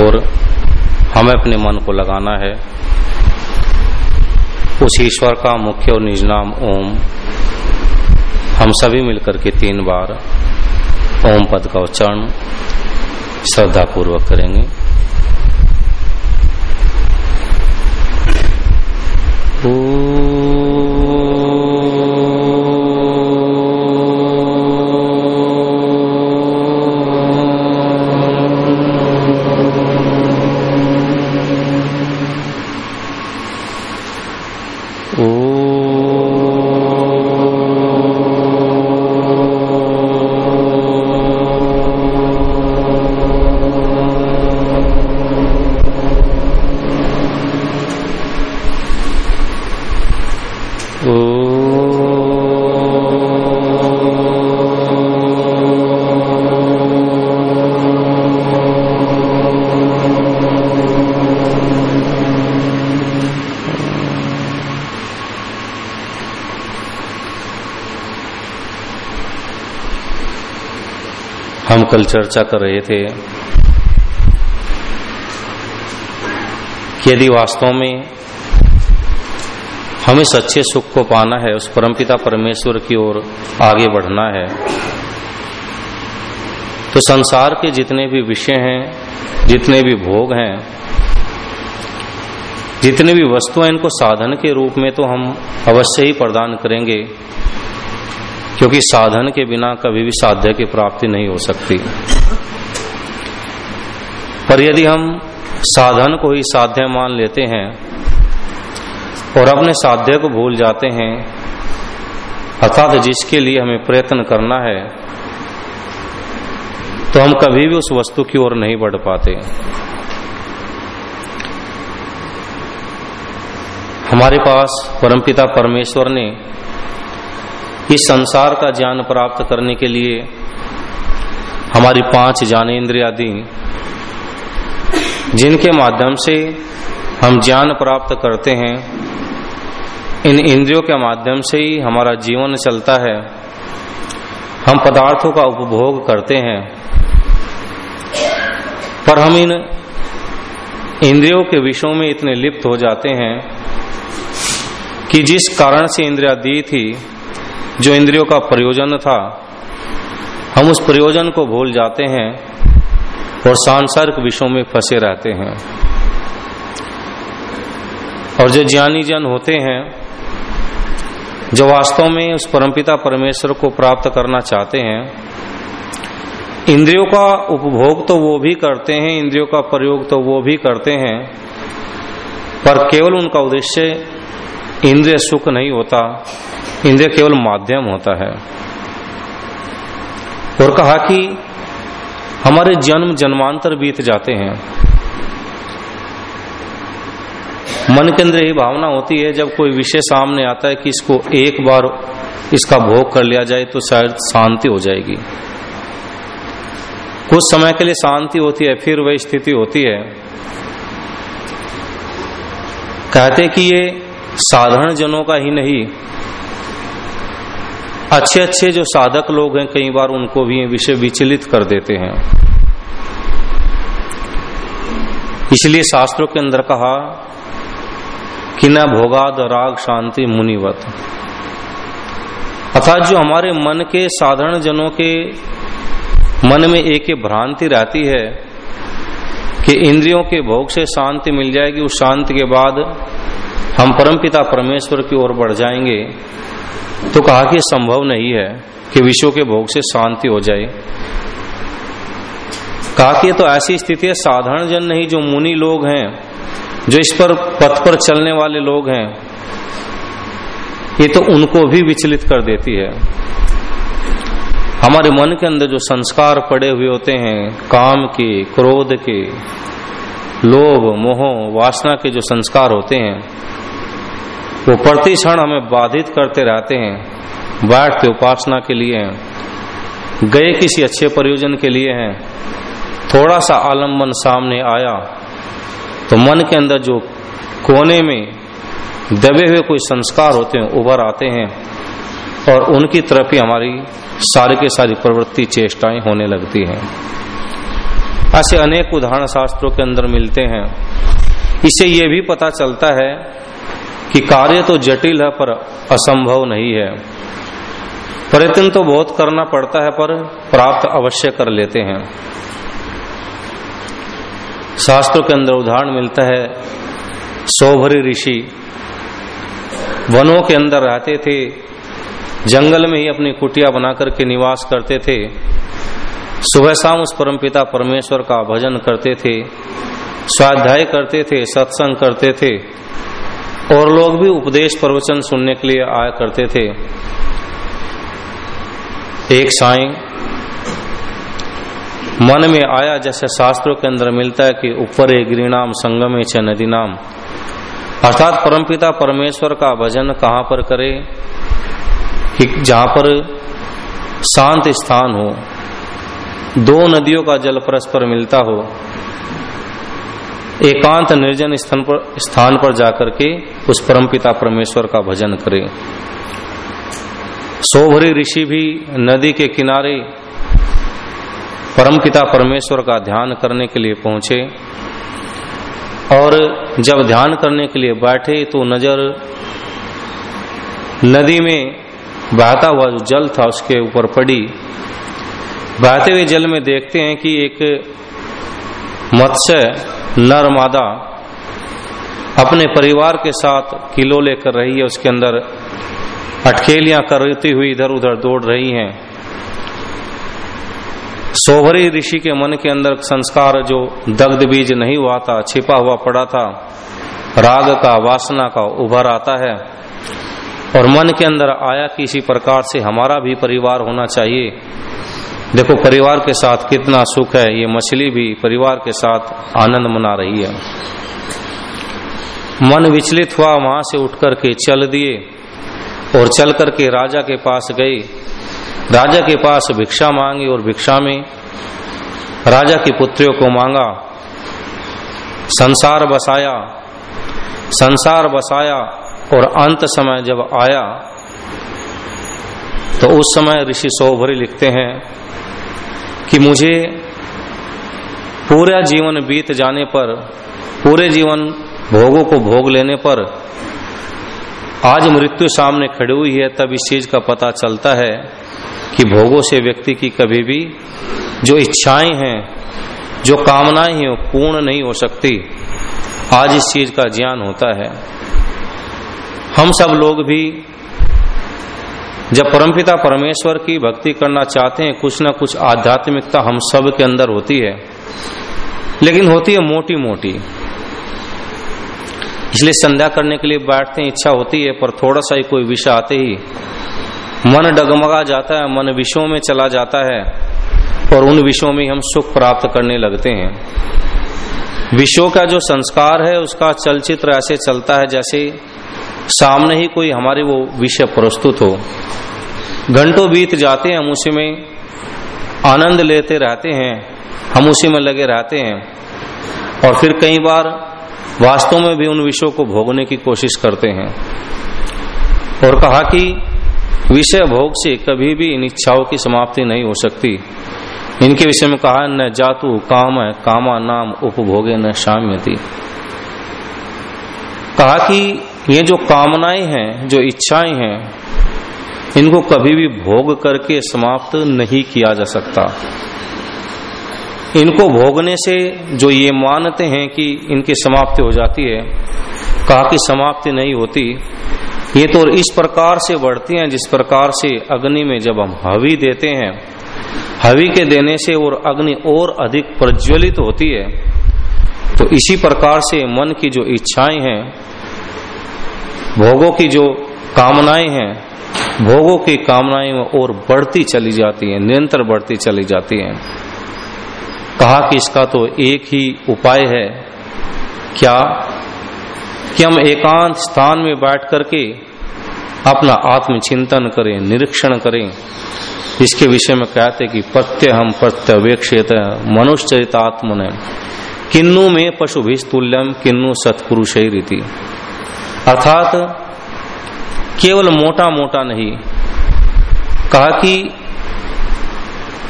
और हमें अपने मन को लगाना है। उस ईश्वर का मुख्य और निज नाम ओम। हम सभी मिलकर के तीन बार ओम पद का उच्चारण श्रद्धा पूर्वक करेंगे। हम कल चर्चा कर रहे थे यदि वास्तव में हमें सच्चे सुख को पाना है, उस परमपिता परमेश्वर की ओर आगे बढ़ना है तो संसार के जितने भी विषय हैं, जितने भी भोग हैं, जितने भी वस्तु हैं, इनको साधन के रूप में तो हम अवश्य ही प्रदान करेंगे। क्योंकि साधन के बिना कभी भी साध्य की प्राप्ति नहीं हो सकती। पर यदि हम साधन को ही साध्य मान लेते हैं और अपने साध्य को भूल जाते हैं, अर्थात जिसके लिए हमें प्रयत्न करना है तो हम कभी भी उस वस्तु की ओर नहीं बढ़ पाते। हमारे पास परमपिता परमेश्वर ने इस संसार का ज्ञान प्राप्त करने के लिए हमारी पाँच ज्ञानेन्द्रिया दी जिनके माध्यम से हम ज्ञान प्राप्त करते हैं, इन इंद्रियों के माध्यम से ही हमारा जीवन चलता है। हम पदार्थों का उपभोग करते हैं। पर हम इन इंद्रियों के विषयों में इतने लिप्त हो जाते हैं कि जिस कारण से इंद्रिया दी थी जो इंद्रियों का प्रयोजन था, हम उस प्रयोजन को भूल जाते हैं और सांसारिक विषयों में फंसे रहते हैं। और जो ज्ञानी जन होते हैं, जो वास्तव में उस परमपिता परमेश्वर को प्राप्त करना चाहते हैं, इंद्रियों का उपभोग तो वो भी करते हैं, इंद्रियों का प्रयोग तो वो भी करते हैं, पर केवल उनका उद्देश्य इंद्रिय सुख नहीं होता। इंद्रिय केवल माध्यम होता है। और कहा कि हमारे जन्म जन्मांतर बीत जाते हैं। मन के अंदर यही भावना होती है, जब कोई विषय सामने आता है कि इसको एक बार इसका भोग कर लिया जाए तो शायद शांति हो जाएगी। कुछ समय के लिए शांति होती है, फिर वही स्थिति होती है। कहते कि ये साधारण जनों का ही नहीं। अच्छे अच्छे जो साधक लोग हैं, कई बार उनको भी विषय विचलित कर देते हैं। इसलिए शास्त्रों के अंदर कहा कि न भोगाद राग शांति मुनिवत। अर्थात जो हमारे मन के साधारण जनों के मन में एक भ्रांति रहती है कि इंद्रियों के भोग से शांति मिल जाएगी, उस शांति के बाद हम परमपिता परमेश्वर की ओर बढ़ जाएँगे तो कहा कि संभव नहीं है कि विश्व के भोग से शांति हो जाए। कहा कि तो ऐसी स्थिति है, साधारण जन नहीं, जो मुनि लोग हैं, जो इस पर पथ पर चलने वाले लोग हैं, ये तो उनको भी विचलित कर देती है। हमारे मन के अंदर जो संस्कार पड़े हुए होते हैं, काम के, क्रोध के, लोभ, मोह, वासना के जो संस्कार होते हैं वो प्रति क्षण हमें बाधित करते रहते हैं बैठते उपासना के लिए हैं, गए किसी अच्छे प्रयोजन के लिए हैं थोड़ा सा आलंबन सामने आया तो मन के अंदर जो कोने में दबे हुए कोई संस्कार होते हैं, उभर आते हैं, और उनकी तरफ़ ही हमारी सारी के सारी प्रवृत्ति, चेष्टाएँ होने लगती हैं। ऐसे अनेक उदाहरण शास्त्रों के अंदर मिलते हैं। इसे ये भी पता चलता है कि कार्य तो जटिल है, पर असंभव नहीं है। प्रयत्न तो बहुत करना पड़ता है, पर प्राप्त अवश्य कर लेते हैं। शास्त्रों के अंदर उदाहरण मिलता है, सौभरी ऋषि वनों के अंदर रहते थे, जंगल में ही अपनी कुटिया बनाकर के निवास करते थे। सुबह शाम उस परमपिता परमेश्वर का भजन करते थे, स्वाध्याय करते थे, सत्संग करते थे। और लोग भी उपदेश प्रवचन सुनने के लिए आया करते थे। एक साई, मन में आया जैसे शास्त्रों के अंदर मिलता है कि ऊपर गिरिनाम संगम च नदी नाम अर्थात परमपिता परमेश्वर का भजन कहाँ पर करे? कि जहाँ पर शांत स्थान हो, दो नदियों का जल परस्पर मिलता हो। एकांत निर्जन स्थान पर स्थान पर जाकर के उस परमपिता परमेश्वर का भजन करे। सोभरी ऋषि भी नदी के किनारे परमपिता परमेश्वर का ध्यान करने के लिए पहुँचे और जब ध्यान करने के लिए बैठे तो नज़र नदी में बहता हुआ जो जल था उसके ऊपर पड़ी। बहते हुए जल में देखते हैं कि एक मत्स्य नर मादा अपने परिवार के साथ किलो लेकर रही है, उसके अंदर अटकेलियाँ करती हुई इधर उधर दौड़ रही हैं। सोभरी ऋषि के मन के अंदर संस्कार जो दग्ध बीज नहीं हुआ था, छिपा हुआ पड़ा था, राग का, वासना का उभर आता है। और मन के अंदर आया कि इसी प्रकार से हमारा भी परिवार होना चाहिए। देखो, परिवार के साथ कितना सुख है, ये मछली भी परिवार के साथ आनंद मना रही है। मन विचलित हुआ, वहाँ से उठ करके चल दिए और चल करके राजा के पास गए राजा के पास भिक्षा मांगी और भिक्षा में राजा की पुत्रियों को मांगा। संसार बसाया। संसार बसाया और अंत समय जब आया तो उस समय ऋषि सौभरी लिखते हैं कि मुझे पूरा जीवन बीत जाने पर, पूरे जीवन भोगों को भोग लेने पर आज मृत्यु सामने खड़ी हुई है, तब इस चीज़ का पता चलता है कि भोगों से व्यक्ति की कभी भी जो इच्छाएँ हैं, जो कामनाएँ हैं, वो पूर्ण नहीं हो सकती। आज इस चीज़ का ज्ञान होता है। हम सब लोग भी जब परमपिता परमेश्वर की भक्ति करना चाहते हैं, कुछ ना कुछ आध्यात्मिकता हम सब के अंदर होती है। लेकिन होती है मोटी मोटी इसलिए संध्या करने के लिए बैठते हैं, इच्छा होती है, पर थोड़ा सा ही कोई विषय आते ही मन डगमगा जाता है, मन विषयों में चला जाता है, और उन विषयों में हम सुख प्राप्त करने लगते हैं। विषयों का जो संस्कार है, उसका चलचित्र ऐसे चलता है जैसे सामने ही कोई हमारे वो विषय प्रस्तुत हो। घंटों बीत जाते हैं, हम उसी में आनंद लेते रहते हैं, हम उसी में लगे रहते हैं। और फिर कई बार वास्तव में भी उन विषयों को भोगने की कोशिश करते हैं। और कहा कि विषय भोग से कभी भी इन इच्छाओं की समाप्ति नहीं हो सकती। इनके विषय में कहा, न जातु काम है, कामा नाम उपभोगे न शाम्यति। कहा कि ये जो कामनाएँ हैं, जो इच्छाएँ हैं, इनको कभी भी भोग करके समाप्त नहीं किया जा सकता। इनको भोगने से जो ये मानते हैं कि इनकी समाप्ति हो जाती है, कहा कि समाप्ति नहीं होती, ये तो इस प्रकार से बढ़ती हैं, जिस प्रकार से अग्नि में जब हम हवी देते हैं, हवी के देने से और अग्नि और अधिक प्रज्वलित होती है तो इसी प्रकार से मन की जो इच्छाएँ हैं भोगों की जो कामनाएँ हैं, भोगों की कामनाएँ और बढ़ती चली जाती हैं, निरंतर बढ़ती चली जाती हैं। कहा कि इसका तो एक ही उपाय है, क्या? कि हम एकांत स्थान में बैठ करके अपना आत्मचिंतन करें, निरीक्षण करें। इसके विषय में कहते कि प्रत्य हम प्रत्यवेक्षित मनुष्य ने किन्नु में पशु तुल्यम किन्नु सत्पुरुष रीति अर्थात केवल मोटा मोटा नहीं। कहा कि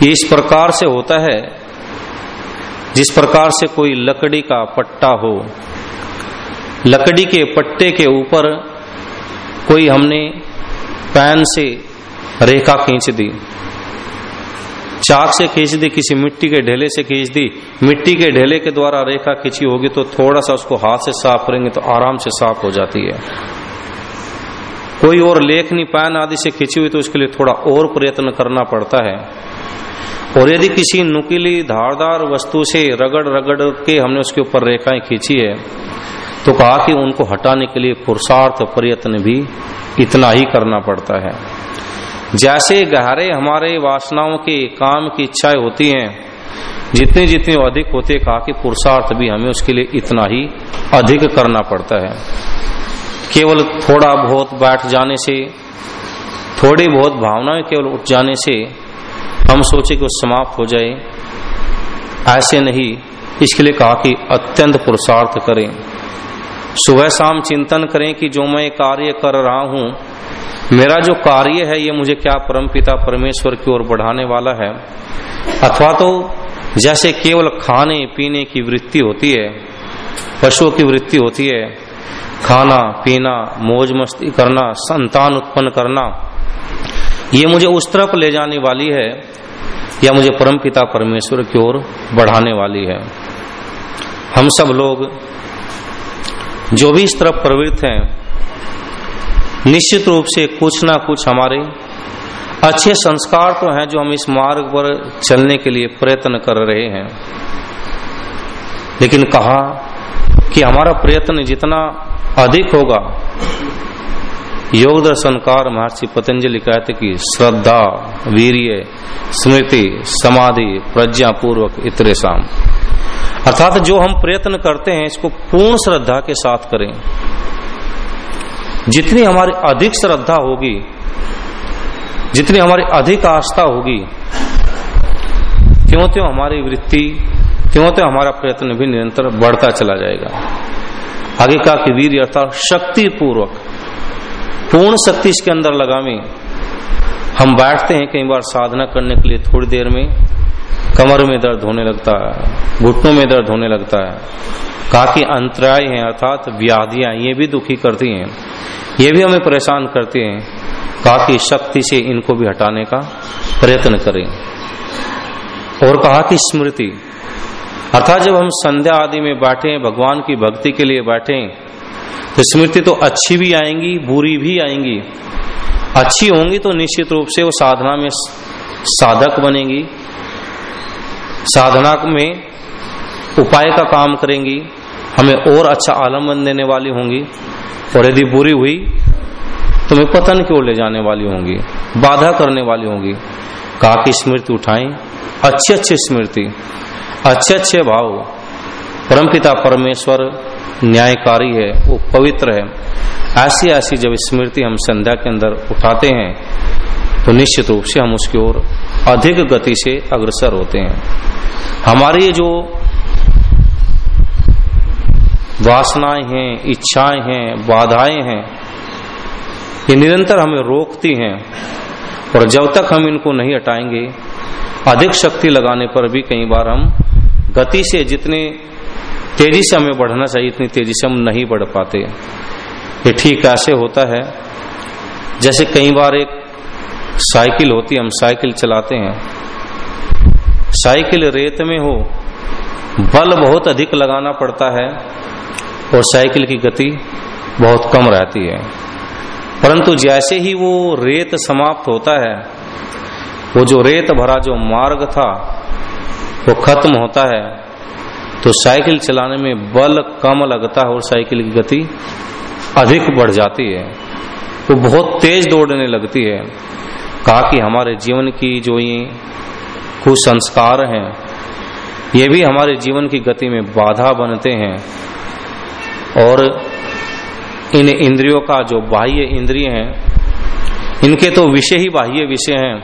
ये इस प्रकार से होता है, जिस प्रकार से कोई लकड़ी का पट्टा हो। लकड़ी के पट्टे के ऊपर कोई हमने पैन से रेखा खींच दी। चाक से खींच दी, किसी मिट्टी के ढेले से खींच दी, मिट्टी के ढेले के द्वारा रेखा खींची होगी तो थोड़ा सा उसको हाथ से साफ़ करेंगे तो आराम से साफ़ हो जाती है। कोई और लेखनी पैन आदि से खींची हुई तो उसके लिए थोड़ा और प्रयत्न करना पड़ता है। और यदि किसी नुकीली, धारदार वस्तु से रगड़ रगड़ के हमने उसके ऊपर रेखाएँ खींची है तो कहा कि उनको हटाने के लिए पुरुषार्थ प्रयत्न भी इतना ही करना पड़ता है। जैसे गहरे हमारे वासनाओं के काम की इच्छाएँ होती हैं, जितनी जितने अधिक होते कहा कि पुरुषार्थ भी हमें उसके लिए इतना ही अधिक करना पड़ता है। केवल थोड़ा बहुत बैठ जाने से, थोड़ी बहुत भावनाएँ केवल उठ जाने से हम सोचे कि समाप्त हो जाए। ऐसे नहीं, इसके लिए कहा कि अत्यंत पुरुषार्थ करें। सुबह शाम चिंतन करें कि जो मैं कार्य कर रहा हूँ मेरा जो कार्य है, ये मुझे क्या परम पिता परमेश्वर की ओर बढ़ाने वाला है? अथवा तो जैसे केवल खाने, पीने की वृत्ति होती है, पशुओं की वृत्ति होती है, खाना, पीना, मौज मस्ती करना, संतान उत्पन्न करना, ये मुझे उस तरफ़ ले जाने वाली है, या मुझे परम पिता परमेश्वर की ओर बढ़ाने वाली है। हम सब लोग जो भी इस तरफ़ प्रवृत्त हैं निश्चित रूप से कुछ ना कुछ हमारे अच्छे संस्कार तो हैं जो हम इस मार्ग पर चलने के लिए प्रयत्न कर रहे हैं। लेकिन कहा कि हमारा प्रयत्न जितना अधिक होगा योग दर्शनकार महर्षि पतंजलि कहते कि श्रद्धा, वीर्य, स्मृति, समाधि प्रज्ञा पूर्वक इतरे शाम अर्थात जो हम प्रयत्न करते हैं, इसको पूर्ण श्रद्धा के साथ करें। जितनी हमारी अधिक श्रद्धा होगी, जितनी हमारी अधिक आस्था होगी क्यों त्यों हमारी वृत्ति क्यों त्यों हमारा प्रयत्न भी निरंतर बढ़ता चला जाएगा। आगे कहा कि वीर अर्थात शक्ति पूर्वक पूर्ण शक्ति इसके अंदर लगावे हम बैठते हैं कई बार साधना करने के लिए थोड़ी देर में कमर में दर्द होने लगता है, घुटनों में दर्द होने लगता है। कहा कि अंतराय है, अर्थात व्याधियाँ, ये भी दुखी करती हैं। ये भी हमें परेशान करती हैं। कहा शक्ति से इनको भी हटाने का प्रयत्न करें। और कहा कि स्मृति, अर्थात जब हम संध्या आदि में बैठे, भगवान की भक्ति के लिए बैठे तो स्मृति तो अच्छी भी आएँगी, बुरी भी आएँगी। अच्छी होंगी तो निश्चित रूप से वो साधना में साधक बनेंगी। साधना में उपाय का काम करेंगी, हमें और अच्छा आलंबन देने वाली होंगी, और यदि बुरी हुई तो मैं पतन की ओर ले जाने वाली होंगी, बाधा करने वाली होंगी। कहा की स्मृति उठाएँ, अच्छी अच्छी स्मृति, अच्छे अच्छे भाव। परमपिता परमेश्वर, न्यायकारी है, वो पवित्र है। ऐसी ऐसी जब स्मृति हम संध्या के अंदर उठाते हैं तो निश्चित रूप से हम उसकी ओर अधिक गति से अग्रसर होते हैं। हमारी जो वासनाएँ हैं, इच्छाएँ हैं, बाधाएँ हैं, ये निरंतर हमें रोकती हैं और जब तक हम इनको नहीं हटाएँगे, अधिक शक्ति लगाने पर भी कई बार हम गति से जितने तेज़ी से हमें बढ़ना चाहिए, इतनी तेज़ी से हम नहीं बढ़ पाते। ये ठीक ऐसे होता है, जैसे कई बार एक साइकिल होती है, हम साइकिल चलाते हैं। साइकिल रेत में हो, बल बहुत अधिक लगाना पड़ता है और साइकिल की गति बहुत कम रहती है। परंतु जैसे ही वो रेत समाप्त होता है, वो जो रेत भरा जो मार्ग था, वो खत्म होता है तो साइकिल चलाने में बल कम लगता है और साइकिल की गति अधिक बढ़ जाती है। वो तो बहुत तेज दौड़ने लगती है। कहा कि हमारे जीवन की जो ये कुसंस्कार हैं, ये भी हमारे जीवन की गति में बाधा बनते हैं। और इन इंद्रियों का जो बाह्य इंद्रिय हैं, इनके तो विषय ही बाह्य विषय हैं।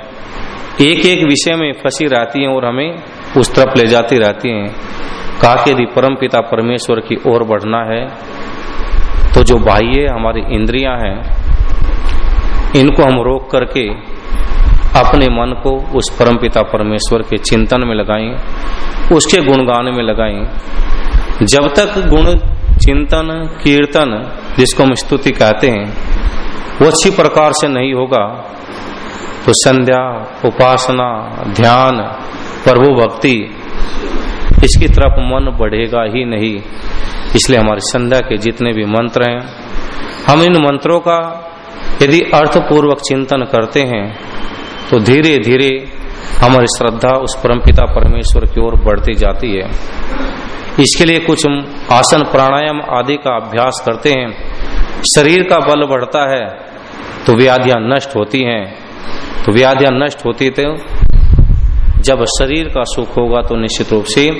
एक एक विषय में फंसी रहती हैं और हमें उस तरफ़ ले जाती रहती हैं। कहा कि यदि परम पिता परमेश्वर की ओर बढ़ना है तो जो बाह्य हमारी इंद्रियाँ हैं, इनको हम रोक करके अपने मन को उस परमपिता परमेश्वर के चिंतन में लगाएँ उसके गुणगान में लगाएँ जब तक गुण, चिंतन, कीर्तन, जिसको हम स्तुति कहते हैं, वो अच्छी प्रकार से नहीं होगा तो संध्या, उपासना, ध्यान, प्रभु भक्ति, इसकी तरफ़ मन बढ़ेगा ही नहीं। इसलिए हमारे संध्या के जितने भी मंत्र हैं, हम इन मंत्रों का यदि अर्थपूर्वक चिंतन करते हैं तो धीरे धीरे हमारी श्रद्धा उस परमपिता परमेश्वर की ओर बढ़ती जाती है। इसके लिए कुछ आसन प्राणायाम आदि का अभ्यास करते हैं। शरीर का बल बढ़ता है तो व्याधियाँ नष्ट होती हैं। तो व्याधियाँ नष्ट होती तो जब शरीर का सुख होगा तो निश्चित रूप से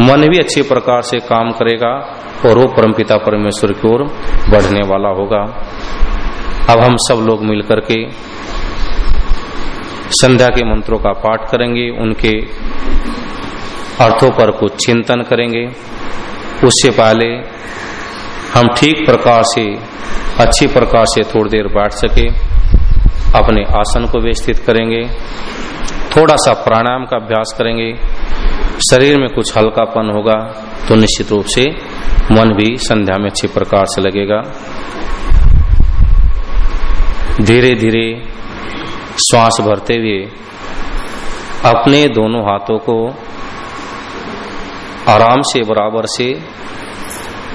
मन भी अच्छे प्रकार से काम करेगा और वो परमपिता परमेश्वर की ओर बढ़ने वाला होगा। अब हम सब लोग मिलकर के संध्या के मंत्रों का पाठ करेंगे, उनके अर्थों पर कुछ चिंतन करेंगे। उससे पहले हम ठीक प्रकार से, अच्छी प्रकार से थोड़ी देर बैठ सके, अपने आसन को व्यवस्थित करेंगे, थोड़ा सा प्राणायाम का अभ्यास करेंगे। शरीर में कुछ हल्कापन होगा तो निश्चित रूप से मन भी संध्या में अच्छी प्रकार से लगेगा। धीरे धीरे श्वास भरते हुए अपने दोनों हाथों को आराम से बराबर से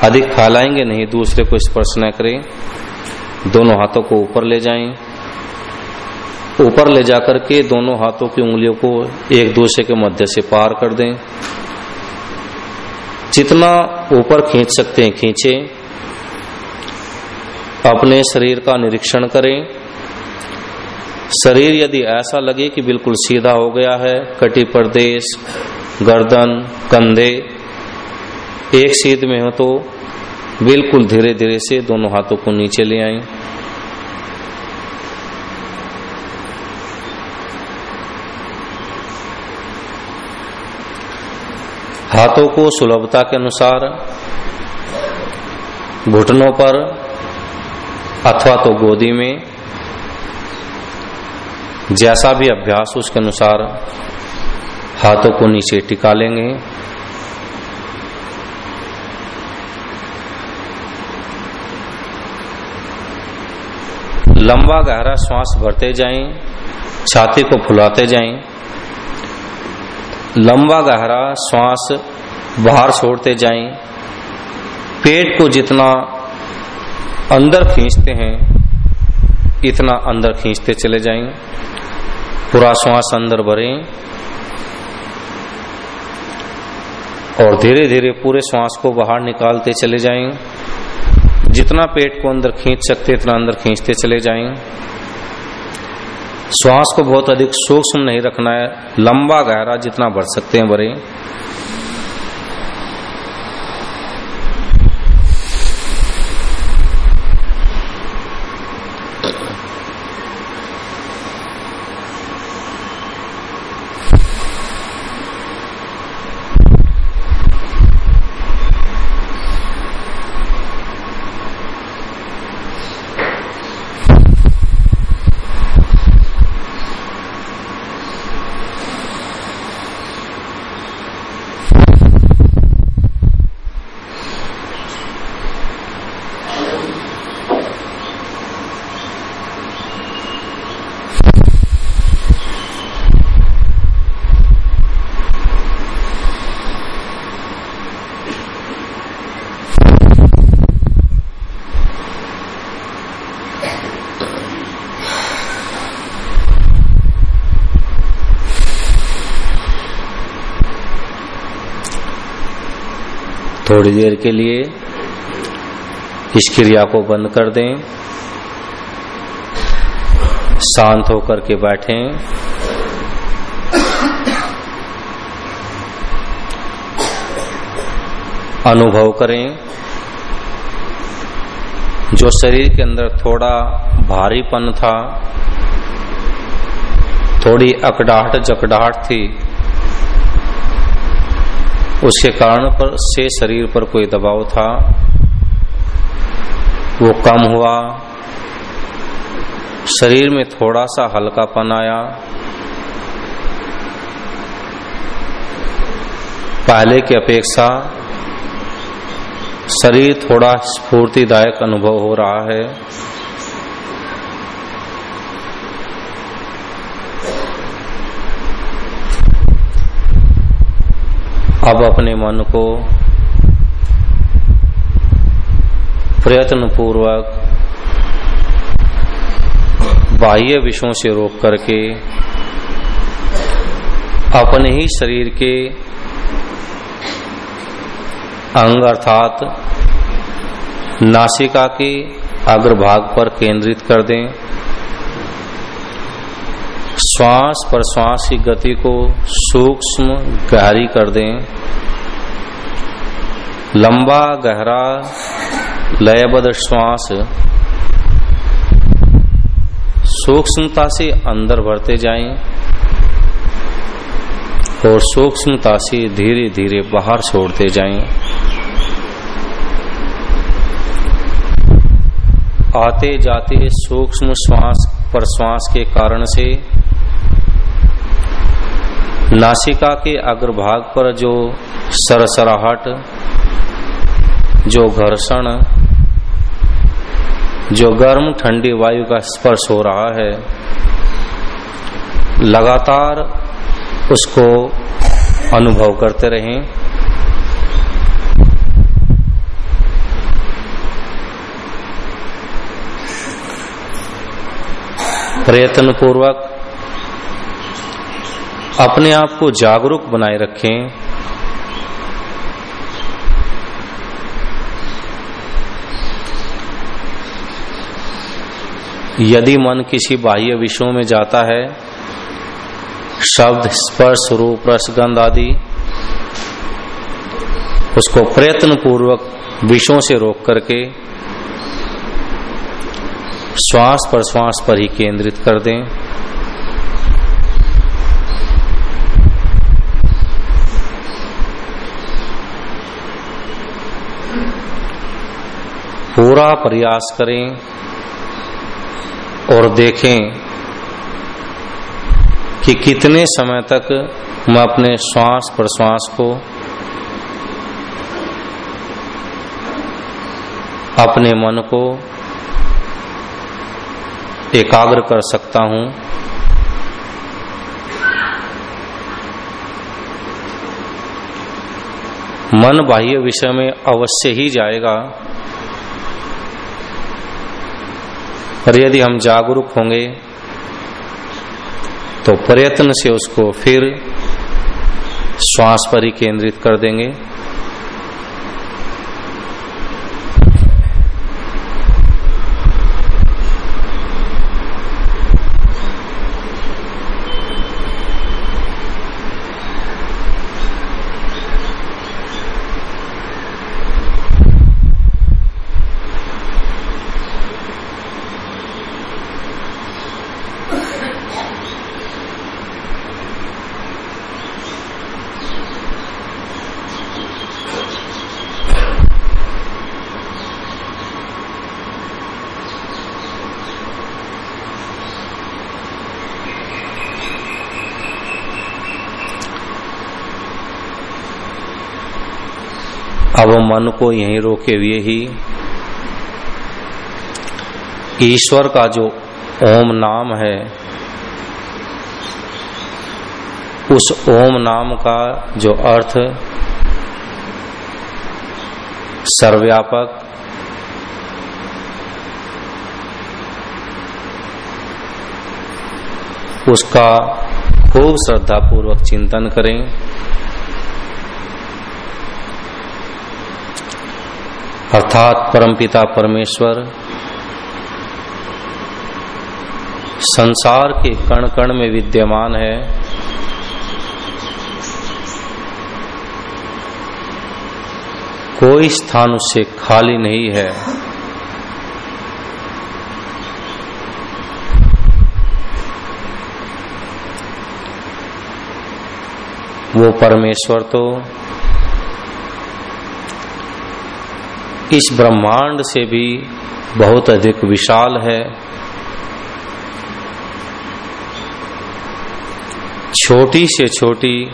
अधिक फैलाएँगे, नहीं दूसरे को स्पर्श न करें। दोनों हाथों को ऊपर ले जाएँ। ऊपर ले जाकर के दोनों हाथों की उंगलियों को एक दूसरे के मध्य से पार कर दें। जितना ऊपर खींच सकते हैं, खींचे। अपने शरीर का निरीक्षण करें। शरीर यदि ऐसा लगे कि बिल्कुल सीधा हो गया है, कटी प्रदेश गर्दन, कंधे, एक सीध में हो तो बिल्कुल धीरे धीरे से दोनों हाथों को नीचे ले आए हाथों को सुलभता के अनुसार, घुटनों पर अथवा तो गोदी में जैसा भी अभ्यास उसके अनुसार हाथों को नीचे टिका लेंगे। लंबा गहरा श्वास भरते जाएँ, छाती को फुलाते जाएँ। लंबा गहरा श्वास बाहर छोड़ते जाएँ। पेट को जितना अंदर खींचते हैं, इतना अंदर खींचते चले जाएँगे अंदर भरे और धीरे धीरे पूरे श्वास को बाहर निकालते चले जाएँ। जितना पेट को अंदर खींच सकते इतना अंदर खींचते चले जाएँ। श्वास को बहुत अधिक सूक्ष्म नहीं रखना है, लंबा गहरा जितना भर सकते हैं, भरे। थोड़ी देर के लिए इस क्रिया को बंद कर दें। शांत होकर के बैठें। अनुभव करें। जो शरीर के अंदर थोड़ा भारीपन था, थोड़ी अकड़ाहट जकड़ाहट थी उसके कारण पर से शरीर पर कोई दबाव था, वो कम हुआ। शरीर में थोड़ा सा हल्कापन आया। पहले की अपेक्षा शरीर थोड़ा स्फूर्तिदायक अनुभव हो रहा है। अब अपने मन को प्रयत्न पूर्वक बाह्य विषयों से रोक करके अपने ही शरीर के अंग अर्थात नासिका के अग्रभाग पर केंद्रित कर दें। श्वास प्रश्वास की गति को सूक्ष्म गहरी कर दें। लंबा, गहरा, लयबद्ध श्वास सूक्ष्मता से अंदर भरते जाएँ और सूक्ष्मता से धीरे धीरे बाहर छोड़ते जाएँ। आते जाते सूक्ष्म श्वास प्रश्वास के कारण से नासिका के अग्रभाग पर जो सरसराहट, जो घर्षण, जो गर्म ठंडी वायु का स्पर्श हो रहा है, लगातार उसको अनुभव करते रहें। प्रयत्न पूर्वक अपने आप को जागरूक बनाए रखें। यदि मन किसी बाह्य विषयों में जाता है, शब्द, स्पर्श, रूप रसगंध आदि, उसको प्रयत्न पूर्वक विषयों से रोक करके श्वास प्रश्वास पर ही केंद्रित कर दें। पूरा प्रयास करें और देखें कि कितने समय तक मैं अपने श्वास प्रश्वास को अपने मन को एकाग्र कर सकता हूँ। मन बाह्य विषय में अवश्य ही जाएगा। पर यदि हम जागरूक होंगे तो प्रयत्न से उसको फिर श्वास पर ही केंद्रित कर देंगे। अब मन को यहीं रोके हुए ही ईश्वर का जो ओम नाम है, उस ओम नाम का जो अर्थ सर्वव्यापक उसका खूब श्रद्धापूर्वक चिंतन करें। अर्थात परमपिता परमेश्वर, संसार के कण कण में विद्यमान है। कोई स्थान उससे खाली नहीं है। वो परमेश्वर तो इस ब्रह्मांड से भी बहुत अधिक विशाल है। छोटी से छोटी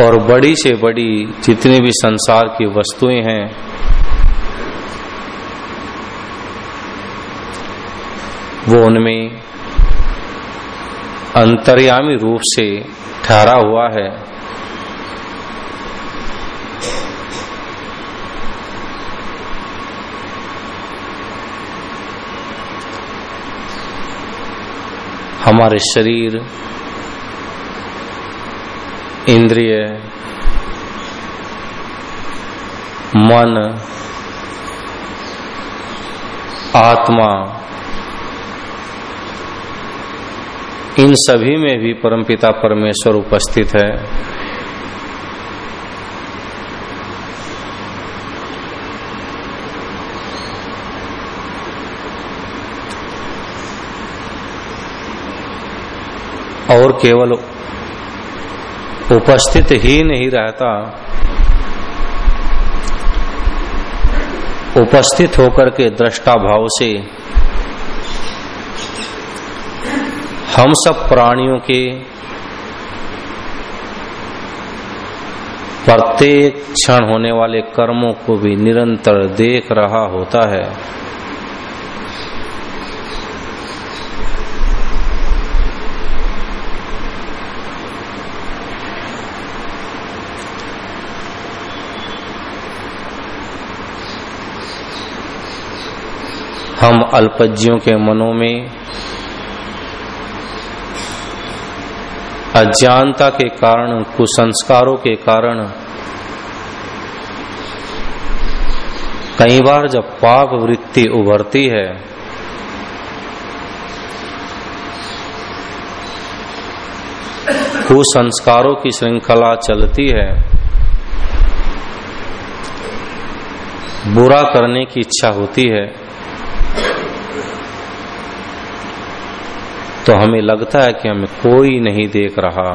और बड़ी से बड़ी जितनी भी संसार की वस्तुएँ हैं, वो उनमें अंतर्यामी रूप से ठहरा हुआ है। हमारे शरीर इंद्रिय मन आत्मा इन सभी में भी परमपिता परमेश्वर उपस्थित है। और केवल उपस्थित ही नहीं रहता, उपस्थित होकर के दृष्टा भाव से हम सब प्राणियों के प्रत्येक क्षण होने वाले कर्मों को भी निरंतर देख रहा होता है। हम अल्पज्यों के मनों में अज्ञानता के कारण, कुसंस्कारों के कारण, कई बार जब पाप वृत्ति उभरती है, कुसंस्कारों की श्रृंखला चलती है, बुरा करने की इच्छा होती है तो हमें लगता है कि हमें कोई नहीं देख रहा।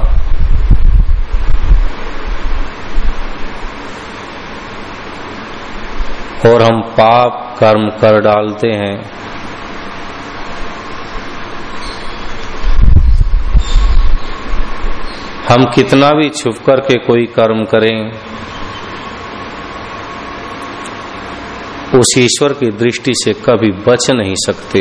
और हम पाप कर्म कर डालते हैं। हम कितना भी छुप करके कोई कर्म करें, उस ईश्वर की दृष्टि से कभी बच नहीं सकते।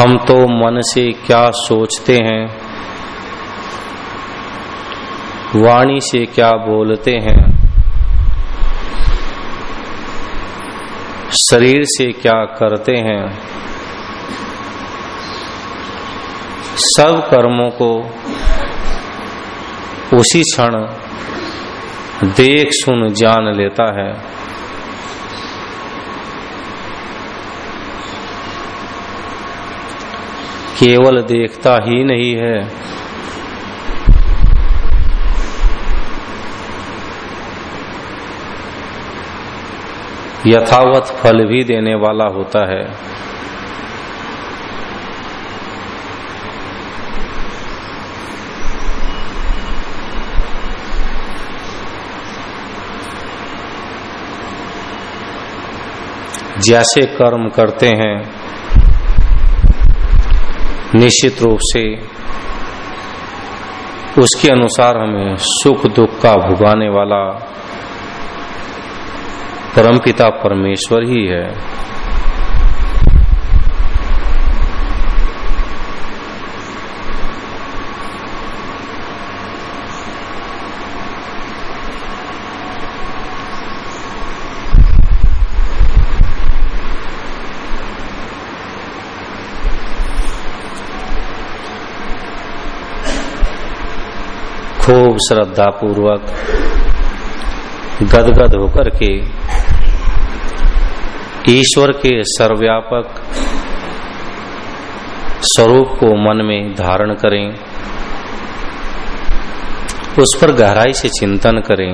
हम तो मन से क्या सोचते हैं? वाणी से क्या बोलते हैं? शरीर से क्या करते हैं? सब कर्मों को उसी क्षण देख सुन जान लेता है। केवल देखता ही नहीं है। यथावत फल भी देने वाला होता है। जैसे कर्म करते हैं निश्चित रूप से उसके अनुसार हमें सुख दुख का भुगाने वाला परमपिता परमेश्वर ही है खूब श्रद्धा पूर्वक गदगद होकर के ईश्वर के सर्वव्यापक स्वरूप को मन में धारण करें, उस पर गहराई से चिंतन करें।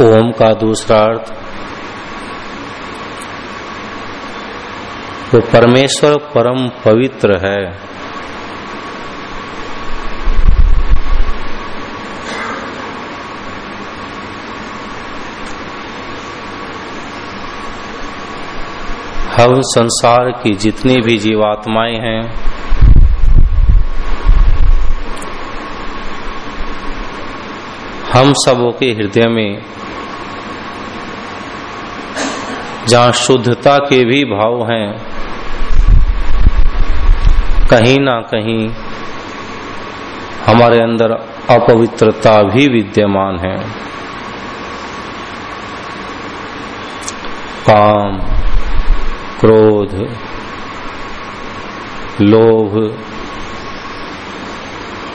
ओम का दूसरा अर्थ, वो परमेश्वर परम पवित्र है। हम संसार की जितनी भी जीवात्माएँ हैं, हम सबों के हृदय में जहाँ शुद्धता के भी भाव हैं, कहीं ना कहीं हमारे अंदर अपवित्रता भी विद्यमान है। काम, क्रोध, लोभ,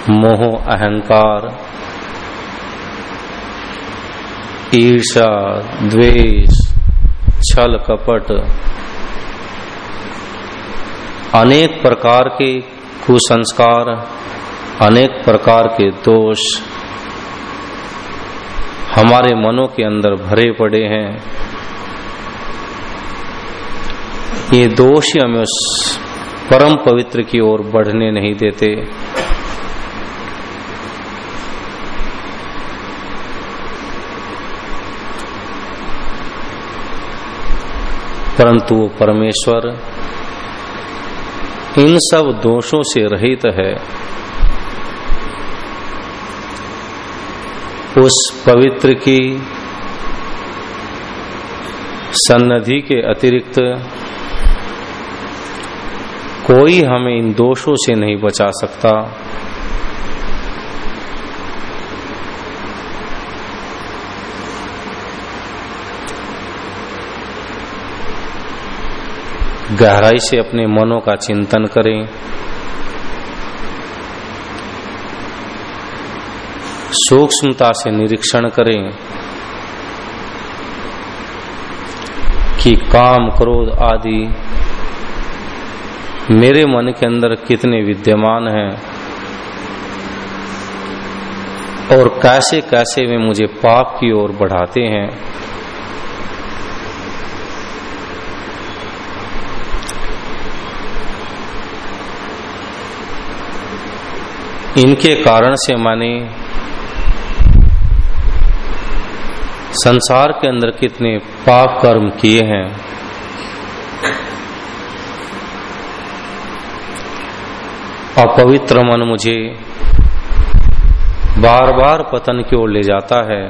मोह, अहंकार ईर्षा द्वेष छल कपट। अनेक प्रकार के कुसंस्कार, अनेक प्रकार के दोष हमारे मनों के अंदर भरे पड़े हैं। ये दोष ही हमें उस परम पवित्र की ओर बढ़ने नहीं देते। परंतु वो परमेश्वर इन सब दोषों से रहित है। उस पवित्र की सन्नधि के अतिरिक्त कोई हमें इन दोषों से नहीं बचा सकता। गहराई से अपने मनों का चिंतन करें। सूक्ष्मता से निरीक्षण करें कि काम, क्रोध आदि मेरे मन के अंदर कितने विद्यमान हैं और कैसे कैसे वे मुझे पाप की ओर बढ़ाते हैं। इनके कारण से माने संसार के अंदर कितने पाप कर्म किए हैं। अपवित्र मन मुझे बार बार पतन की ओर ले जाता है।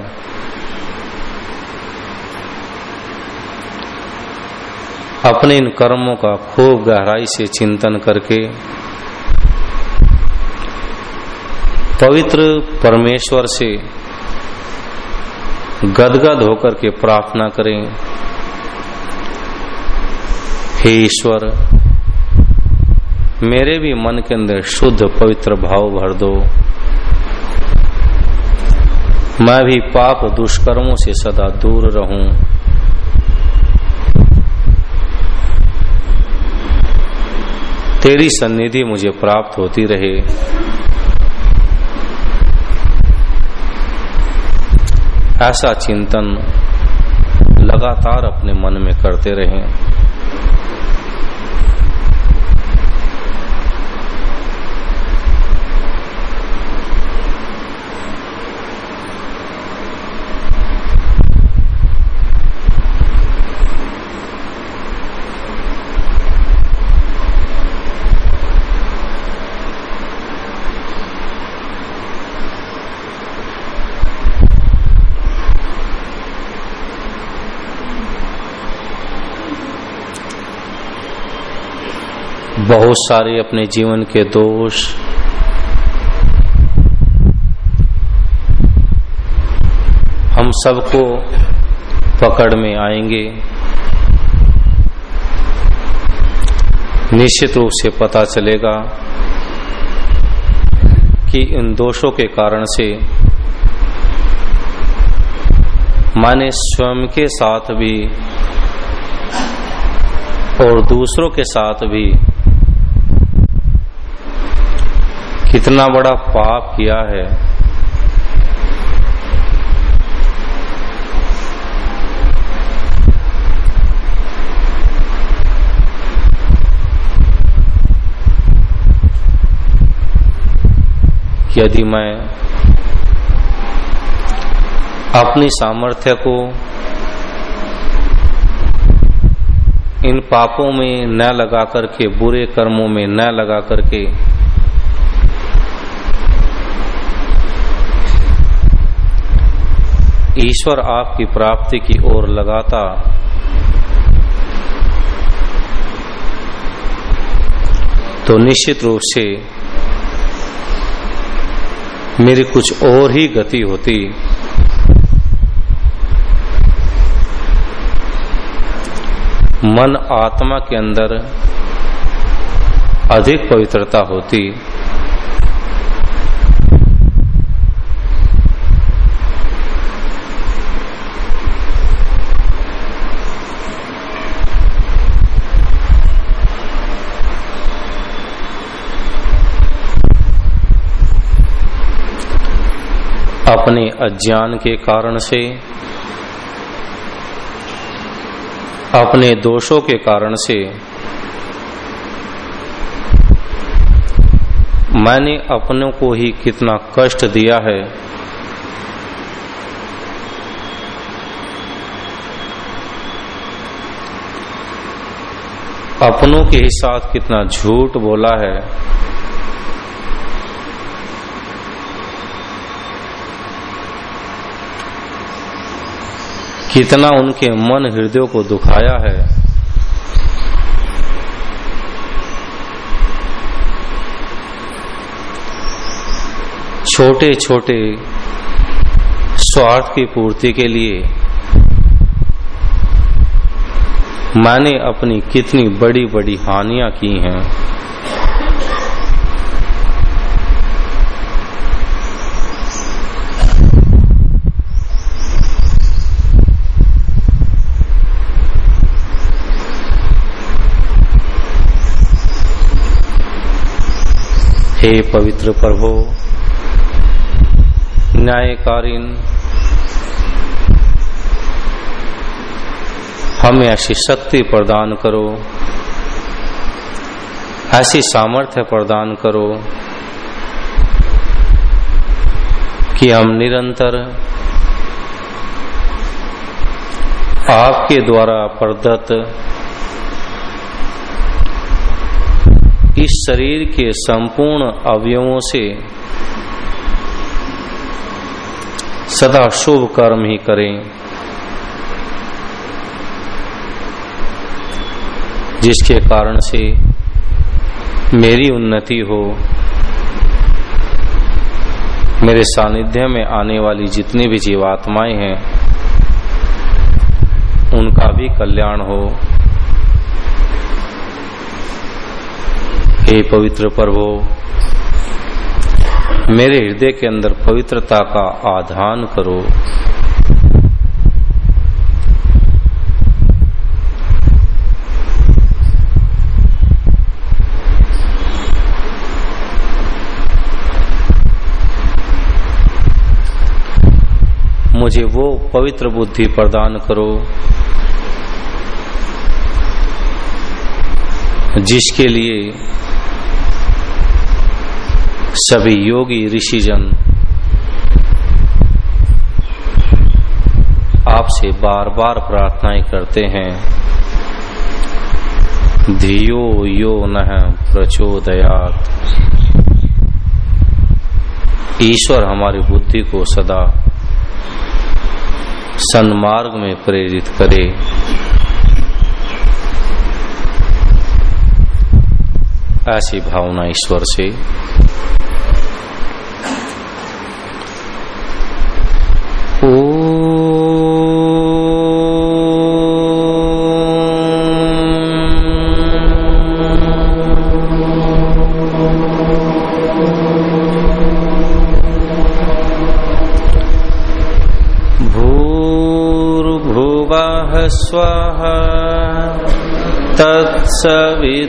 अपने इन कर्मों का खूब गहराई से चिंतन करके पवित्र परमेश्वर से गदगद होकर के प्रार्थना करें। हे ईश्वर, मेरे भी मन के अंदर शुद्ध पवित्र भाव भर दो। मैं भी पाप दुष्कर्मों से सदा दूर रहूँ। तेरी सन्निधि मुझे प्राप्त होती रहे। ऐसा चिंतन लगातार अपने मन में करते रहें। बहुत सारे अपने जीवन के दोष। हम सबको पकड़ में आएँगे। निश्चित रूप से पता चलेगा कि इन दोषों के कारण से माने स्वयं के साथ भी और दूसरों के साथ भी कितना बड़ा पाप किया है। यदि मैं अपनी सामर्थ्य को इन पापों में न लगा करके, बुरे कर्मों में न लगा करके ईश्वर आपकी प्राप्ति की ओर लगाता। तो निश्चित रूप से मेरी कुछ और ही गति होती। मन आत्मा के अंदर अधिक पवित्रता होती। अपने अज्ञान के कारण से, अपने दोषों के कारण से, मैंने अपनों को ही कितना कष्ट दिया है। अपनों के ही साथ कितना झूठ बोला है। कितना उनके मन हृदय को दुखाया है। छोटे छोटे स्वार्थ की पूर्ति के लिए मैंने अपनी कितनी बड़ी बड़ी हानियाँ की हैं। हे पवित्र प्रभो, न्यायकारीन, हमें ऐसी शक्ति प्रदान करो, ऐसी सामर्थ्य प्रदान करो कि हम निरंतर आपके द्वारा प्रदत्त इस शरीर के संपूर्ण अवयवों से सदा शुभ कर्म ही करें। जिसके कारण से मेरी उन्नति हो, मेरे सानिध्य में आने वाली जितनी भी जीवात्माएँ हैं, उनका भी कल्याण हो। हे पवित्र प्रभु, मेरे हृदय के अंदर पवित्रता का आधान करो। मुझे वो पवित्र बुद्धि प्रदान करो, जिसके लिए सभी योगी ऋषिजन आपसे बार बार प्रार्थनाएँ करते हैं। धियो यो न प्रचोदयात। ईश्वर हमारी बुद्धि को सदा सन्मार्ग में प्रेरित करे। ऐसी भावना ईश्वर से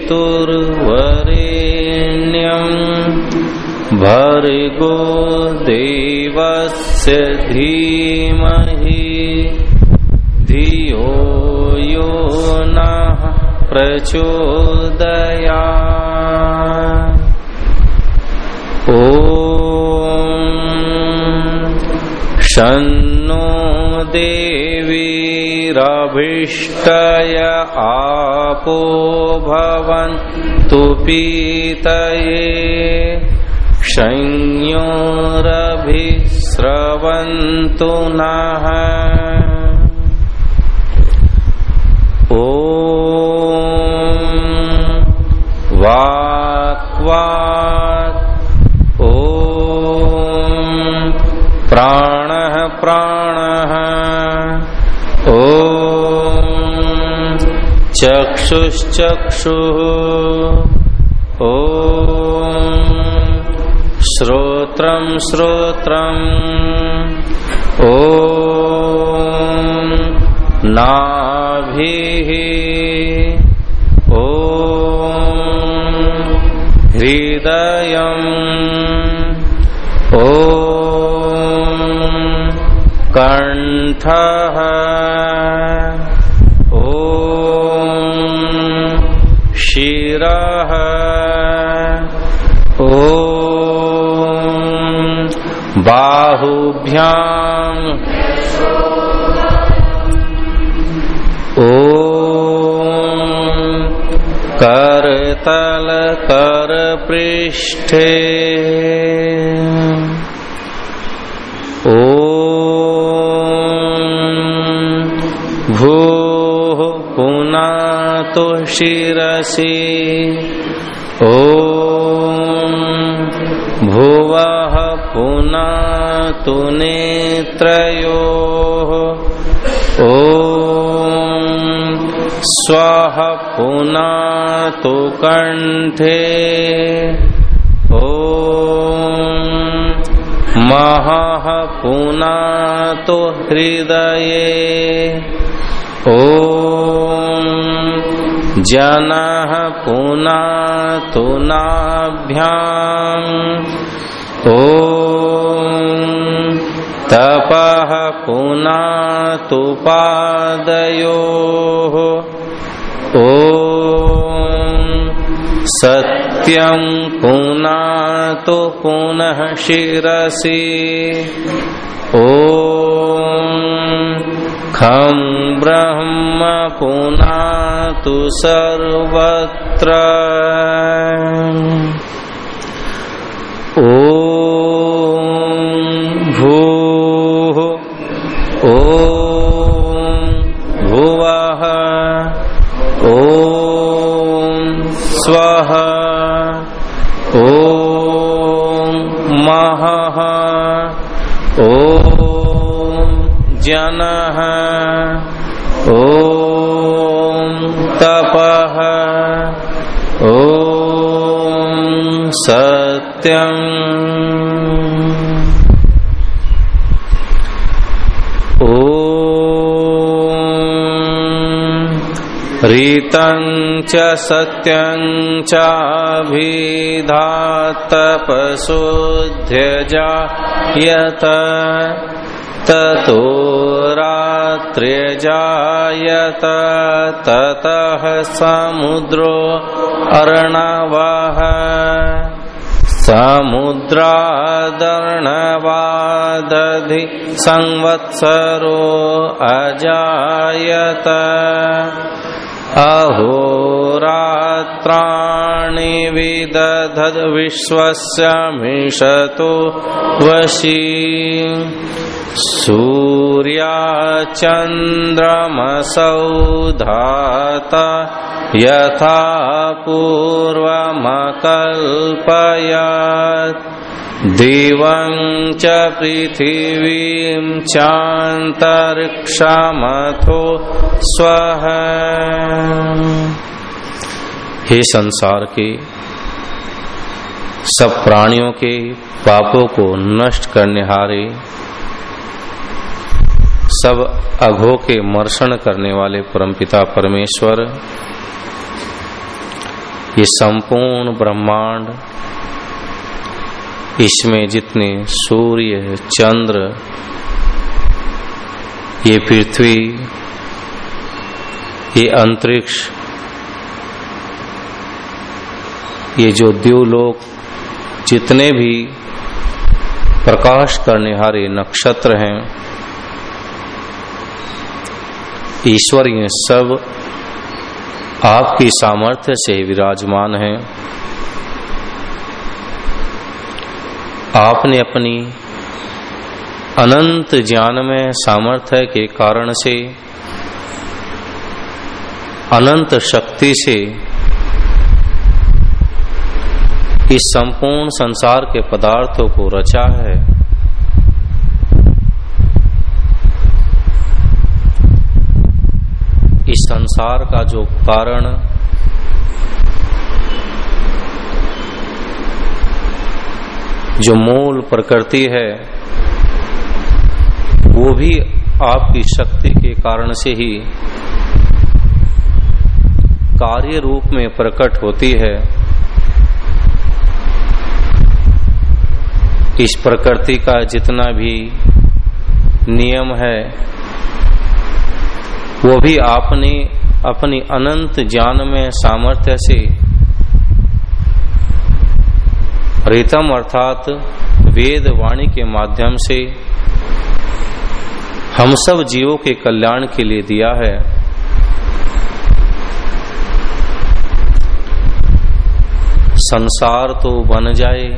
पितुर्वरेण्यम् भर्गो देवस्य धीमहि धियो यो नः प्रचोदया ॐ शन् देवीरभीष्टय आपो भवन्तु पीतये। संयोरभिस्रवन्तु वाक्वाक् चक्षुश्चक्षुः। ॐ श्रोत्रं श्रोत्रम् ॐ ॐ बाहुभ्याम् ॐ करतल करपृष्ठे ॐ भूः पुनातु शिरसि। पुनातु नेत्रयोः ॐ स्वः पुनातु कण्ठे। ॐ महः पुनातु हृदये। ॐ जनः पुनातु नाभ्याम्। ॐ तपः पुनातु पादयोः ॐ सत्यं पुनातु पुनः शिरसि। ॐ खं ब्रह्म पुनातु सर्वत्र। ॐ जनः ॐ तपः ॐ सत्यम् ॐ ऋतं सत्यं चाभिधात्तपशुध्यजायत ततो रात्र्यजायत ततः समुद्रो अर्णवः। समुद्रादर्णवादधि संवत्सरो अजायत। अहोरात्राणि विदधद् विश्वस्य मिषतो वशी। सूर्याचन्द्रमसौ धाता यथा पूर्वमकल्पयत्। दिवं च पृथिवीं चान्तरिक्षमथो स्वः। हे संसार के, सब प्राणियों के पापों को नष्ट करने हारे सब अघो के मर्षण करने वाले परमपिता परमेश्वर, ये संपूर्ण ब्रह्मांड, इसमें जितने सूर्य, चंद्र, ये पृथ्वी, ये अंतरिक्ष, ये जो द्यूलोक, जितने भी प्रकाश करने हारे नक्षत्र हैं ईश्वर ये सब आपकी सामर्थ्य से विराजमान हैं। आपने अपनी अनंत ज्ञान में सामर्थ्य के कारण से, अनंत शक्ति से इस संपूर्ण संसार के पदार्थों को रचा है। इस संसार का जो कारण जो मूल प्रकृति है, वो भी आपकी शक्ति के कारण से ही कार्य रूप में प्रकट होती है। इस प्रकृति का जितना भी नियम है वो भी आपने अपनी अनंत ज्ञान में सामर्थ्य से। रितम अर्थात वेद वाणी के माध्यम से हम सब जीवों के कल्याण के लिए दिया है। संसार तो बन जाए,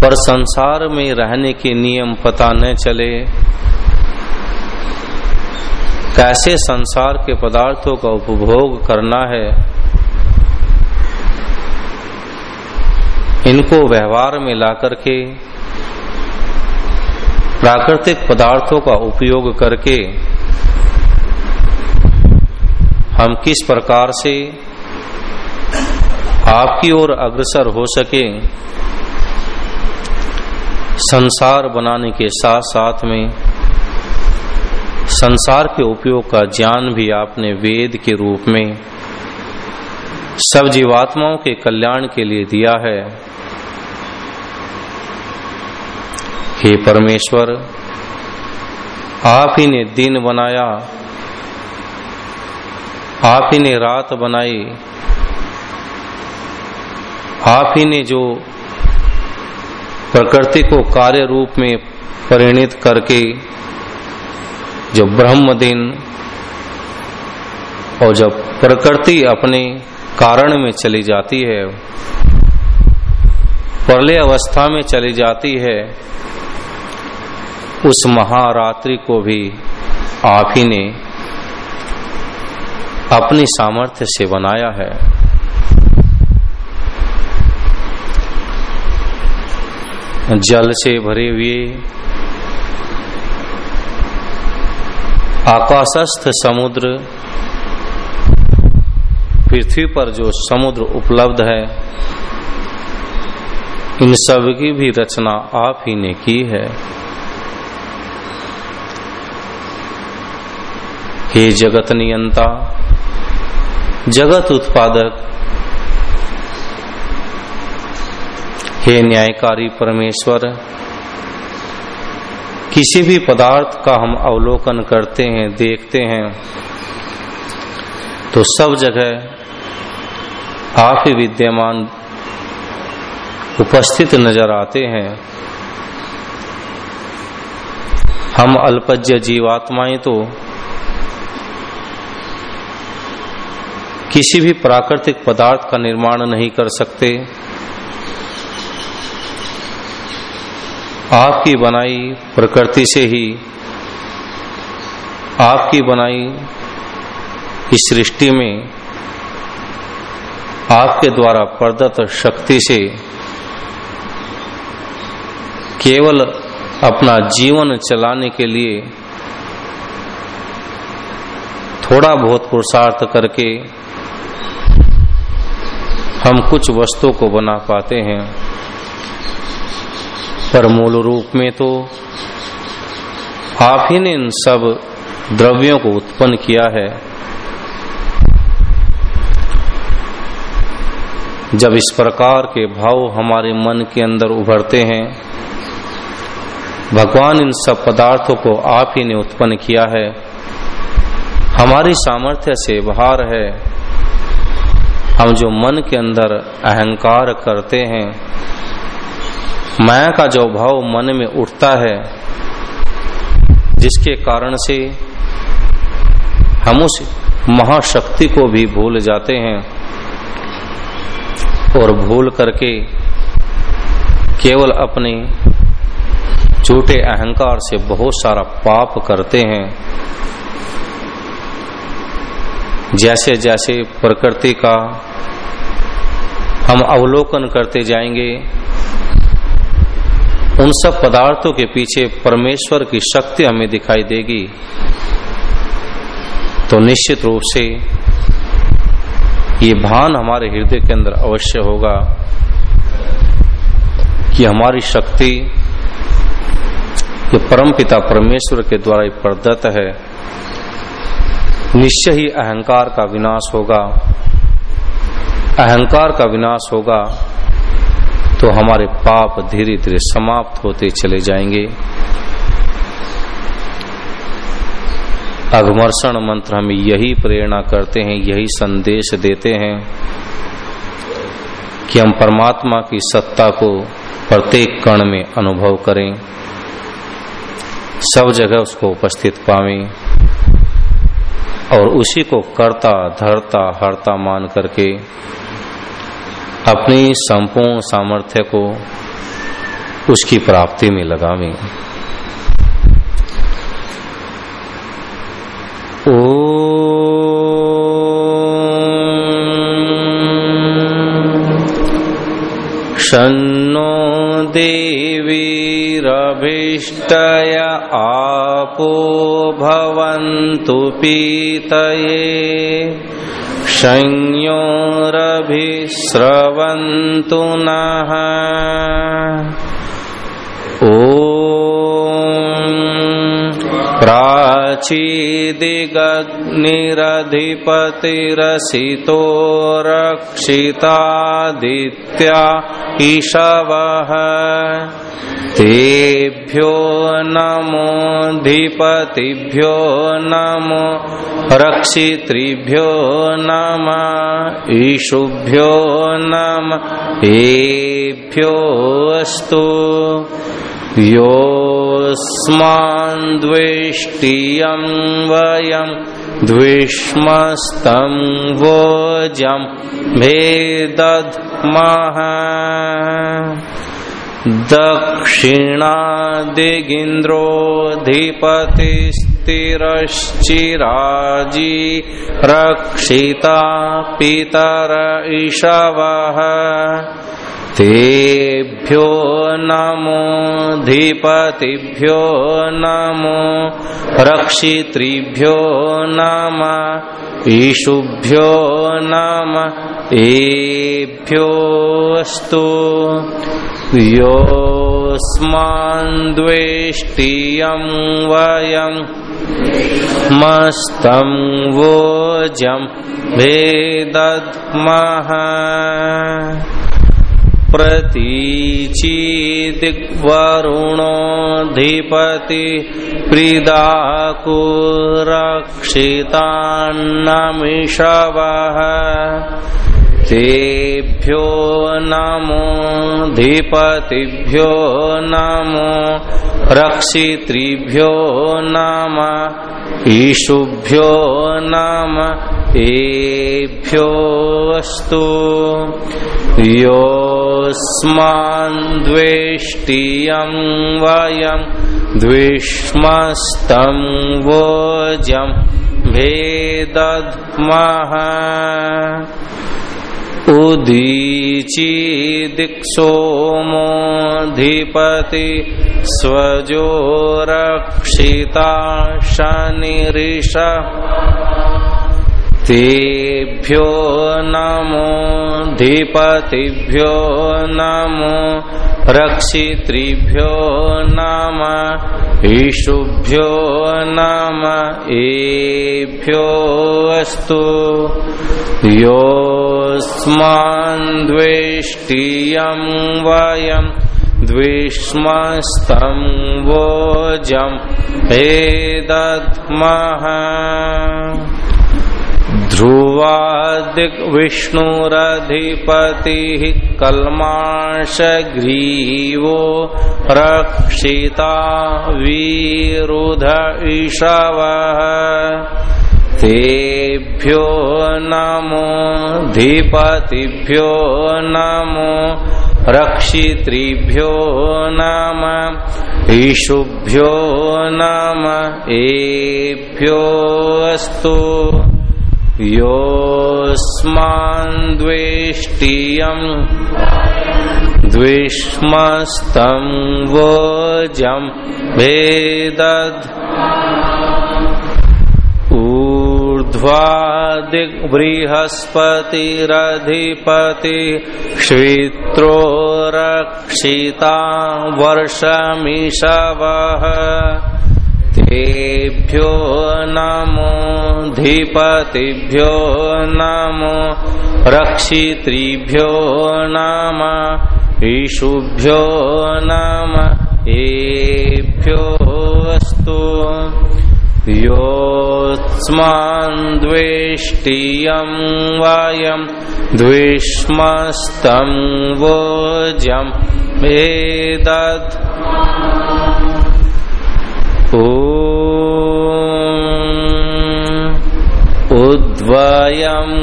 पर संसार में रहने के नियम पता न चले। कैसे संसार के पदार्थों का उपभोग करना है? इनको व्यवहार में ला करके प्राकृतिक पदार्थों का उपयोग करके हम किस प्रकार से आपकी ओर अग्रसर हो सके, संसार बनाने के साथ साथ में संसार के उपयोग का ज्ञान भी आपने वेद के रूप में सब जीवात्माओं के कल्याण के लिए दिया है। हे परमेश्वर, आप ही ने दिन बनाया, आप ही ने रात बनाई, आप ही ने जो प्रकृति को कार्य रूप में परिणित करके जो ब्रह्म दिन और जब प्रकृति अपने कारण में चली जाती है, परले अवस्था में चली जाती है, उस महारात्रि को भी आप ही ने अपनी सामर्थ्य से बनाया है। जल से भरे हुए आकाशस्थ समुद्र, पृथ्वी पर जो समुद्र उपलब्ध है, इन सब की भी रचना आप ही ने की है। हे जगत नियंता, जगत उत्पादक, हे न्यायकारी परमेश्वर किसी भी पदार्थ का हम अवलोकन करते हैं, देखते हैं तो सब जगह आप ही विद्यमान उपस्थित नज़र आते हैं। हम अल्पज्य जीवात्माएँ तो किसी भी प्राकृतिक पदार्थ का निर्माण नहीं कर सकते। आपकी बनाई प्रकृति से ही, आपकी बनाई इस सृष्टि में, आपके द्वारा प्रदत्त शक्ति से केवल अपना जीवन चलाने के लिए थोड़ा बहुत पुरुषार्थ करके हम कुछ वस्तुओं को बना पाते हैं। पर मूल रूप में तो आप ही ने इन सब द्रव्यों को उत्पन्न किया है। जब इस प्रकार के भाव हमारे मन के अंदर उभरते हैं, भगवान इन सब पदार्थों को आप ही ने उत्पन्न किया है। हमारी सामर्थ्य से बाहर है। हम जो मन के अंदर अहंकार करते हैं माया का जो भाव मन में उठता है, जिसके कारण से हम उस महाशक्ति को भी भूल जाते हैं और भूल करके केवल अपने झूठे अहंकार से बहुत सारा पाप करते हैं। जैसे जैसे प्रकृति का हम अवलोकन करते जाएँगे उन सब पदार्थों के पीछे परमेश्वर की शक्ति हमें दिखाई देगी। तो निश्चित रूप से ये भान हमारे हृदय के अंदर अवश्य होगा कि हमारी शक्ति, ये परम पिता परमेश्वर के द्वारा ही प्रदत्त है। निश्चय ही अहंकार का विनाश होगा। अहंकार का विनाश होगा। तो हमारे पाप धीरे धीरे समाप्त होते चले जाएँगे। अघमर्षण मंत्र हमें यही प्रेरणा करते हैं, यही संदेश देते हैं कि हम परमात्मा की सत्ता को प्रत्येक कण में अनुभव करें, सब जगह उसको उपस्थित पावें और उसी को करता, धरता, हरता मान करके अपनी संपूर्ण सामर्थ्य को उसकी प्राप्ति में लगावे। लगावें शन्नो देवीरभीष्टय आपो भवन्तु पीतये। संयोरभिस्रवन्तु नः। ॐ प्राचीदिगग्निरधिपतिरसितो रक्षितादित्या ईशवः तेभ्यो नमोऽधिपतिभ्यो नमो रक्षितृभ्यो नम ईशुभ्यो नम एभ्योऽस्तु योऽस्मान् द्वेष्टियं वयं द्विष्मस्तं वोजं भेदध्मः दक्षिणादिगिन्द्रोऽधिपतिस्तिरश्चिराजी रक्षिता पितर इषवः तेभ्यो नमोऽधिपतिभ्यो नमो रक्षितृभ्यो नम ईशुभ्यो नम एभ्योऽस्तु। योऽस्मान् द्वेष्टियं वयं मस्तं वोजं भेदध्मः प्रतीचीदिग्वरुणोऽधिपति प्रीदाकुरक्षितान्नमिषवः। तेभ्यो नमोऽधिपतिभ्यो नमो रक्षितृभ्यो नम ईशुभ्यो नम एभ्योऽस्तु योऽस्मान् द्वेष्टियं वयं द्विष्मस्तं वोजं भेदध्मः उदीचीदिक्सोमोऽधिपति स्वजो रक्षिता शनिरिष। तेभ्यो नमोऽधिपतिभ्यो नमो रक्षितृभ्यो नम ईशुभ्यो नम एभ्योऽस्तु योऽस्मान् द्वेष्टियं वयं द्विष्मस्तं वोजं भेदध्मः ध्रुवादिग्विष्णुरधिपतिः कल्माषग्रीवो रक्षिता वीरुध ईशवः। तेभ्यो नमो धीपतिभ्यो नमो रक्षितृभ्यो नम ईशुभ्यो नम एभ्योऽस्तु। योऽस्मान्द्वेष्टियम् द्विष्मस्तम् वोजम् भेदध् ऊर्ध्वादिबृहस्पतिरधिपति क्षित्रो रक्षिता वर्षमिषवः तेभ्यो नमो, धीपतिभ्यो नमो रक्षितृभ्यो नम ईशुभ्यो नम, एभ्यो अस्तु। योऽस्मान्द्वेष्टियम् वायम् द्विष्मस्तम् वोजम् वेदत् उद्वयम्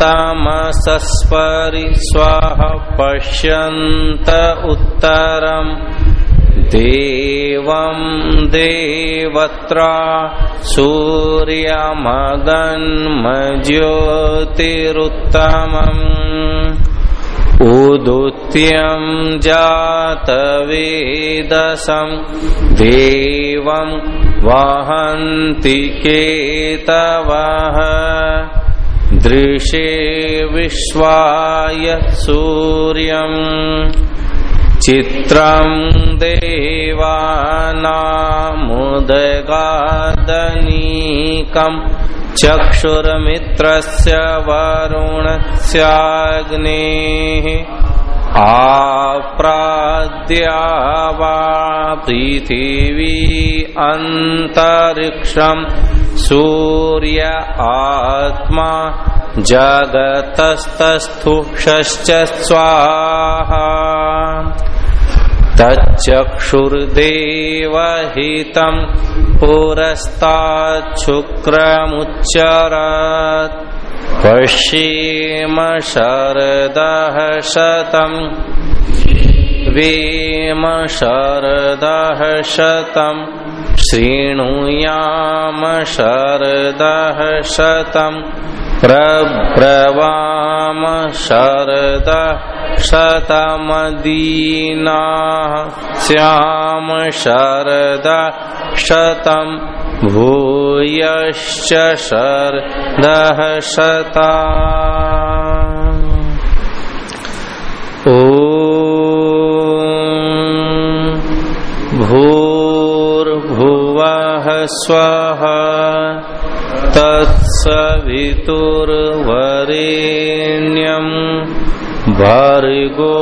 तामसस्परि स्वाह पश्यन्त उत्तरम् देवम् देवत्रा सूर्यमगन्मज्योतिरुत्तमम्। उदुत्यम् जातवेदसम् देवम् वहन्ति केतवः दृशे विश्वाय सूर्यम् चित्रम् देवानामुदगादनीकम् चक्षुर्मित्रस्य वरुणस्याग्नेः आप्राद्या वा पृथिवी अन्तरिक्षम् सूर्य आत्मा जगतस्तस्थुषश्च स्वाहा। तच्चक्षुर्देवहितम् पुरस्ताच्छुक्रमुच्चरत् पश्येम शरदः शतम् वेम शरदः शतम् शृणुयाम शरदः शतम् प्रब्रवाम शरद शतमदीना श्याम शरद शतम् भूयश्च शरदः शता भूर्भुवः स्वः तत्सवितुर्वरेण्यम् भर्गो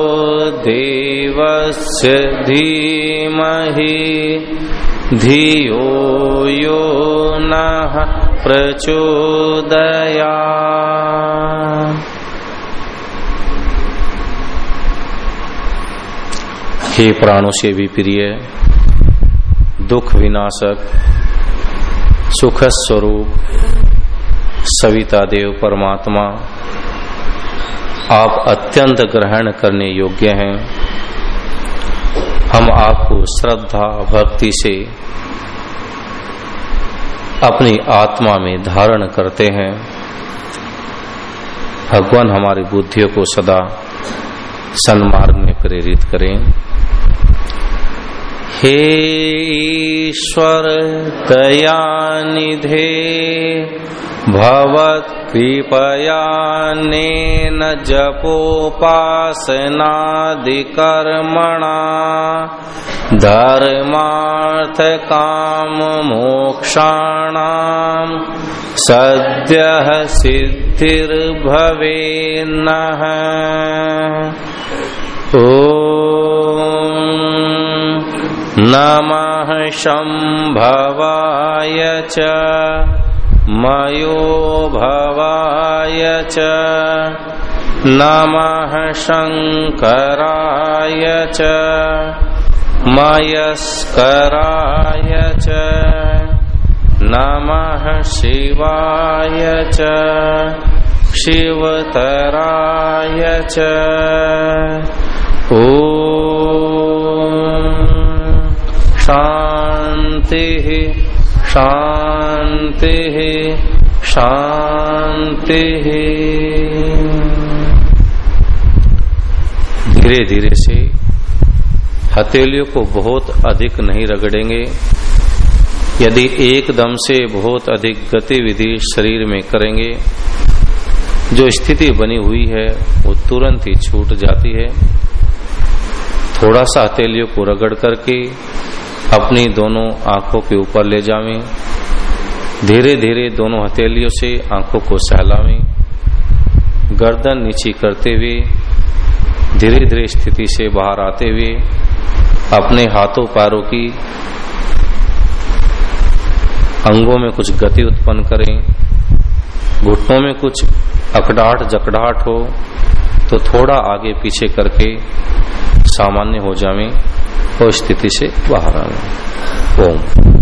देवस्य धीमहि धियो यो नः प्रचोदया हे प्राणों से भी प्रिय दुख विनाशक सुख स्वरूप सविता देव परमात्मा, आप अत्यंत ग्रहण करने योग्य हैं। हम आपको श्रद्धा, भक्ति से अपनी आत्मा में धारण करते हैं। भगवान हमारी बुद्धियों को सदा सन्मार्ग में प्रेरित करें। हे ईश्वर दयानिधे भवत् कृपयानेन जपोपासनादिकर्मणा धर्मार्थकाममोक्षाणाम् सद्यः सिद्धिर्भवेन्नः। ॐ नमः शम्भवाय च मयो भवाय च नमः शङ्कराय च मयस्कराय च नमः शिवाय च शिवतराय च ॐ शान्तिः शान्तिः शान्तिः धीरे धीरे से हथेलियों को बहुत अधिक नहीं रगड़ेंगे। यदि एकदम से बहुत अधिक गतिविधि शरीर में करेंगे, जो स्थिति बनी हुई है, वो तुरंत ही छूट जाती है। थोड़ा सा हथेलियों को रगड़ करके अपनी दोनों आँखों के ऊपर ले जावें। धीरे धीरे दोनों हथेलियों से आँखों को सहलावें। गर्दन नीची करते हुए धीरे धीरे स्थिति से बाहर आते हुए, अपने हाथों पैरों की अंगों में कुछ गति उत्पन्न करें। घुटनों में कुछ अकड़ाहट जकड़ाहट हो तो थोड़ा आगे पीछे करके सामान्य हो जावे। स्थिति से बाहर आना। ओम।